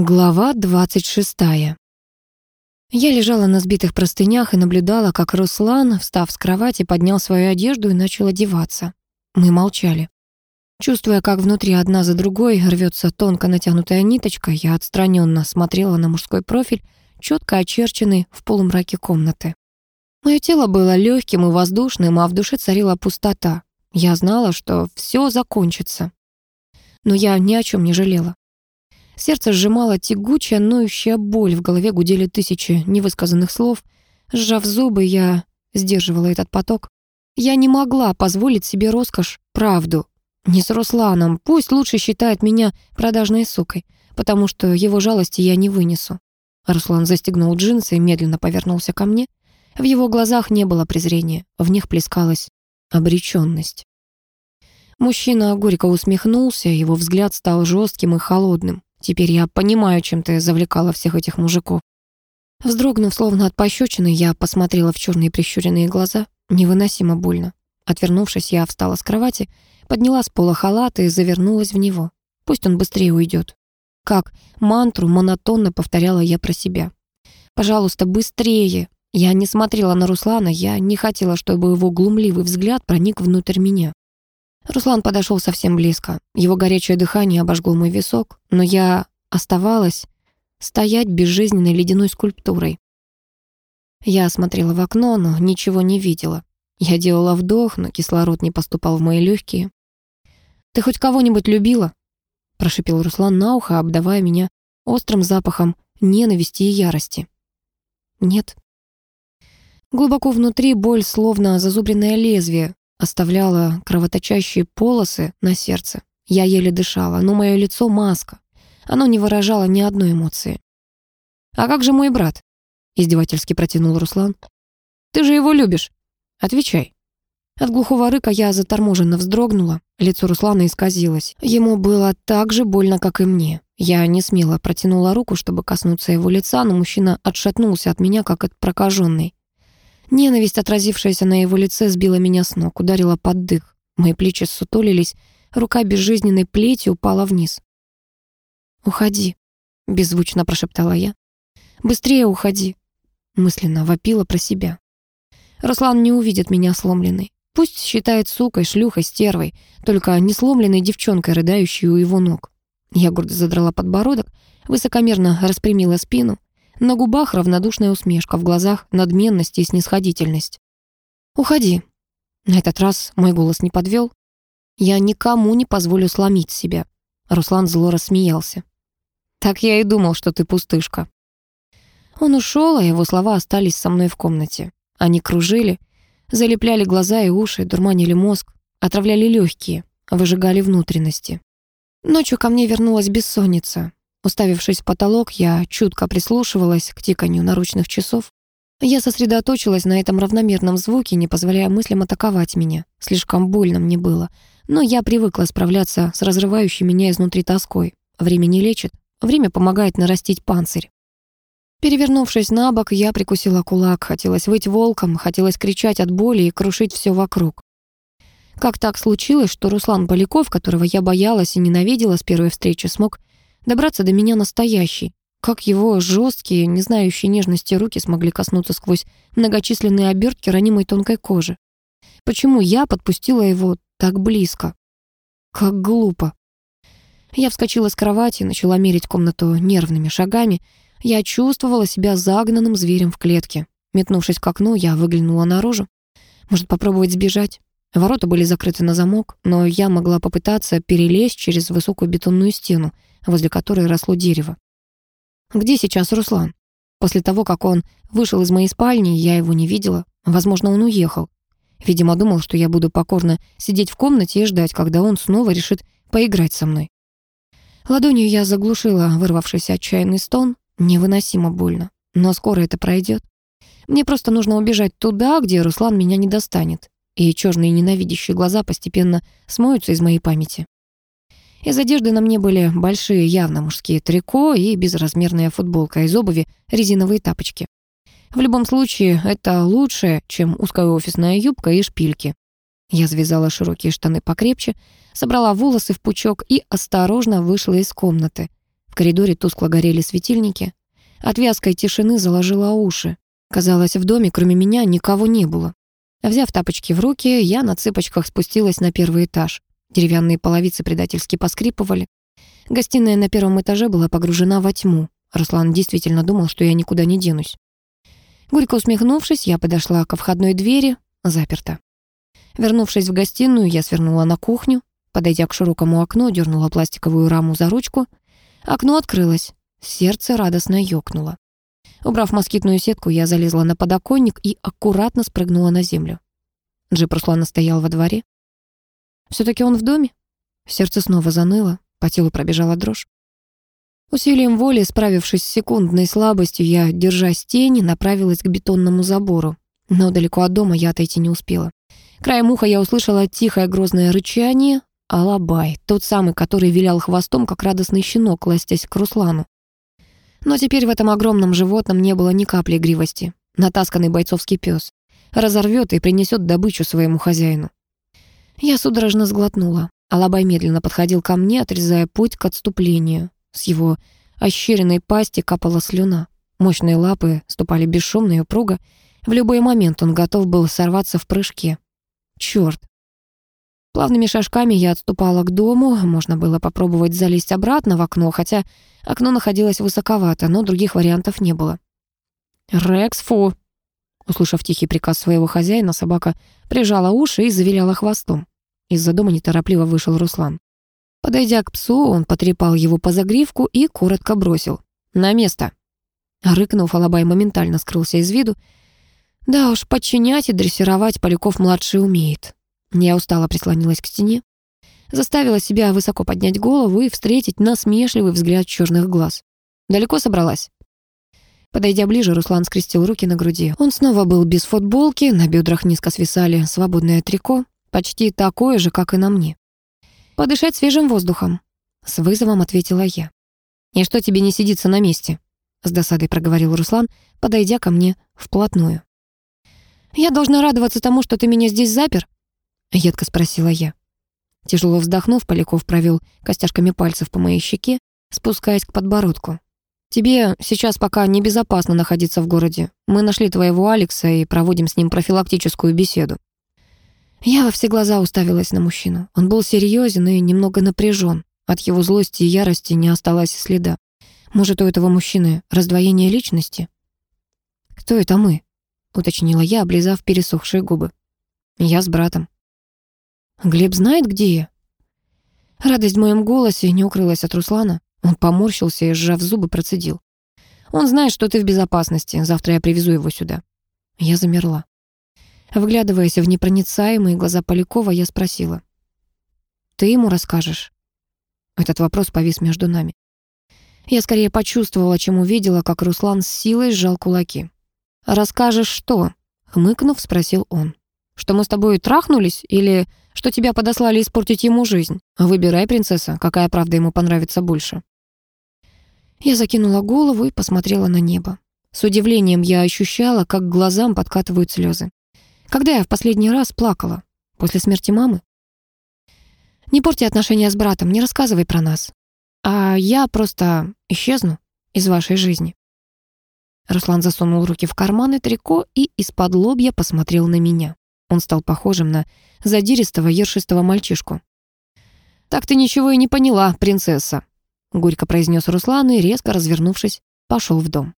Глава 26. Я лежала на сбитых простынях и наблюдала, как Руслан, встав с кровати, поднял свою одежду и начал одеваться. Мы молчали. Чувствуя, как внутри одна за другой рвется тонко натянутая ниточка, я отстраненно смотрела на мужской профиль, четко очерченный в полумраке комнаты. Мое тело было легким и воздушным, а в душе царила пустота. Я знала, что все закончится. Но я ни о чем не жалела. Сердце сжимало тягучая, ноющая боль, в голове гудели тысячи невысказанных слов. Сжав зубы, я сдерживала этот поток. Я не могла позволить себе роскошь, правду. Не с Русланом, пусть лучше считает меня продажной сукой, потому что его жалости я не вынесу. Руслан застегнул джинсы и медленно повернулся ко мне. В его глазах не было презрения, в них плескалась обреченность. Мужчина горько усмехнулся, его взгляд стал жестким и холодным. Теперь я понимаю, чем ты завлекала всех этих мужиков. Вздрогнув, словно от пощечины, я посмотрела в черные прищуренные глаза. Невыносимо больно. Отвернувшись, я встала с кровати, подняла с пола халат и завернулась в него. Пусть он быстрее уйдет. Как мантру монотонно повторяла я про себя. «Пожалуйста, быстрее!» Я не смотрела на Руслана, я не хотела, чтобы его глумливый взгляд проник внутрь меня. Руслан подошел совсем близко. Его горячее дыхание обожгло мой висок, но я оставалась стоять безжизненной ледяной скульптурой. Я смотрела в окно, но ничего не видела. Я делала вдох, но кислород не поступал в мои легкие. «Ты хоть кого-нибудь любила?» прошипел Руслан на ухо, обдавая меня острым запахом ненависти и ярости. «Нет». Глубоко внутри боль, словно зазубренное лезвие, оставляла кровоточащие полосы на сердце. Я еле дышала, но мое лицо — маска. Оно не выражало ни одной эмоции. «А как же мой брат?» — издевательски протянул Руслан. «Ты же его любишь. Отвечай». От глухого рыка я заторможенно вздрогнула. Лицо Руслана исказилось. Ему было так же больно, как и мне. Я не смело протянула руку, чтобы коснуться его лица, но мужчина отшатнулся от меня, как от прокаженной. Ненависть, отразившаяся на его лице, сбила меня с ног, ударила под дых. Мои плечи ссутулились, рука безжизненной плетью упала вниз. «Уходи», — беззвучно прошептала я. «Быстрее уходи», — мысленно вопила про себя. Руслан не увидит меня сломленной. Пусть считает сукой, шлюхой, стервой, только не сломленной девчонкой, рыдающей у его ног. Я гордо задрала подбородок, высокомерно распрямила спину. На губах равнодушная усмешка, в глазах надменность и снисходительность. «Уходи». На этот раз мой голос не подвел. «Я никому не позволю сломить себя». Руслан зло рассмеялся. «Так я и думал, что ты пустышка». Он ушел, а его слова остались со мной в комнате. Они кружили, залепляли глаза и уши, дурманили мозг, отравляли легкие, выжигали внутренности. Ночью ко мне вернулась бессонница. Уставившись в потолок, я чутко прислушивалась к тиканью наручных часов. Я сосредоточилась на этом равномерном звуке, не позволяя мыслям атаковать меня. Слишком больно мне было. Но я привыкла справляться с разрывающей меня изнутри тоской. Время не лечит, время помогает нарастить панцирь. Перевернувшись на бок, я прикусила кулак. Хотелось выть волком, хотелось кричать от боли и крушить все вокруг. Как так случилось, что Руслан Поляков, которого я боялась и ненавидела с первой встречи, смог добраться до меня настоящий. Как его жесткие, не знающие нежности руки смогли коснуться сквозь многочисленные обертки ранимой тонкой кожи? Почему я подпустила его так близко? Как глупо. Я вскочила с кровати и начала мерить комнату нервными шагами. Я чувствовала себя загнанным зверем в клетке. Метнувшись к окну, я выглянула наружу. Может, попробовать сбежать? Ворота были закрыты на замок, но я могла попытаться перелезть через высокую бетонную стену, возле которой росло дерево. Где сейчас Руслан? После того, как он вышел из моей спальни, я его не видела. Возможно, он уехал. Видимо, думал, что я буду покорно сидеть в комнате и ждать, когда он снова решит поиграть со мной. Ладонью я заглушила вырвавшийся отчаянный стон. Невыносимо больно. Но скоро это пройдет. Мне просто нужно убежать туда, где Руслан меня не достанет. И черные ненавидящие глаза постепенно смоются из моей памяти. Из одежды на мне были большие, явно мужские трико и безразмерная футболка, из обуви резиновые тапочки. В любом случае, это лучше, чем узкая офисная юбка и шпильки. Я связала широкие штаны покрепче, собрала волосы в пучок и осторожно вышла из комнаты. В коридоре тускло горели светильники. От вязкой тишины заложила уши. Казалось, в доме, кроме меня, никого не было. Взяв тапочки в руки, я на цыпочках спустилась на первый этаж. Деревянные половицы предательски поскрипывали. Гостиная на первом этаже была погружена во тьму. Руслан действительно думал, что я никуда не денусь. Горько усмехнувшись, я подошла ко входной двери, заперта. Вернувшись в гостиную, я свернула на кухню. Подойдя к широкому окну, дернула пластиковую раму за ручку. Окно открылось. Сердце радостно ёкнуло. Убрав москитную сетку, я залезла на подоконник и аккуратно спрыгнула на землю. Джип Руслана стоял во дворе. Все таки он в доме? Сердце снова заныло, по телу пробежала дрожь. Усилием воли, справившись с секундной слабостью, я, держась тени, направилась к бетонному забору. Но далеко от дома я отойти не успела. Краем уха я услышала тихое грозное рычание. Алабай, тот самый, который вилял хвостом, как радостный щенок, ластясь к Руслану. Но теперь в этом огромном животном не было ни капли игривости. Натасканный бойцовский пес. Разорвет и принесет добычу своему хозяину. Я судорожно сглотнула. Алабай медленно подходил ко мне, отрезая путь к отступлению. С его ощеренной пасти капала слюна. Мощные лапы ступали бесшумно и упруго. В любой момент он готов был сорваться в прыжке. Чёрт. Плавными шажками я отступала к дому. Можно было попробовать залезть обратно в окно, хотя окно находилось высоковато, но других вариантов не было. «Рекс, фу!» Услышав тихий приказ своего хозяина, собака прижала уши и завиляла хвостом. Из-за дома неторопливо вышел Руслан. Подойдя к псу, он потрепал его по загривку и коротко бросил. «На место!» Рыкнув, Алабай моментально скрылся из виду. Да уж, подчинять и дрессировать Поляков-младший умеет. Я устало прислонилась к стене. Заставила себя высоко поднять голову и встретить насмешливый взгляд черных глаз. Далеко собралась? Подойдя ближе, Руслан скрестил руки на груди. Он снова был без футболки, на бедрах низко свисали свободное трико, почти такое же, как и на мне. «Подышать свежим воздухом», — с вызовом ответила я. «И что тебе не сидится на месте?» — с досадой проговорил Руслан, подойдя ко мне вплотную. «Я должна радоваться тому, что ты меня здесь запер?» — едко спросила я. Тяжело вздохнув, Поляков провел костяшками пальцев по моей щеке, спускаясь к подбородку. «Тебе сейчас пока небезопасно находиться в городе. Мы нашли твоего Алекса и проводим с ним профилактическую беседу. Я во все глаза уставилась на мужчину. Он был серьезен и немного напряжен. От его злости и ярости не осталось следа. Может, у этого мужчины раздвоение личности? «Кто это мы?» — уточнила я, облизав пересохшие губы. «Я с братом». «Глеб знает, где я?» Радость в моем голосе не укрылась от Руслана. Он поморщился и, сжав зубы, процедил. «Он знает, что ты в безопасности. Завтра я привезу его сюда». Я замерла. Вглядываясь в непроницаемые глаза Полякова, я спросила. «Ты ему расскажешь?» Этот вопрос повис между нами. Я скорее почувствовала, чем увидела, как Руслан с силой сжал кулаки. «Расскажешь что?» — хмыкнув, спросил он. «Что мы с тобой трахнулись или что тебя подослали испортить ему жизнь? Выбирай, принцесса, какая правда ему понравится больше». Я закинула голову и посмотрела на небо. С удивлением я ощущала, как к глазам подкатывают слезы. Когда я в последний раз плакала? После смерти мамы? Не порти отношения с братом, не рассказывай про нас. А я просто исчезну из вашей жизни. Руслан засунул руки в карманы трико и из-под лобья посмотрел на меня. Он стал похожим на задиристого ершистого мальчишку. «Так ты ничего и не поняла, принцесса», — горько произнес Руслан и, резко развернувшись, пошел в дом.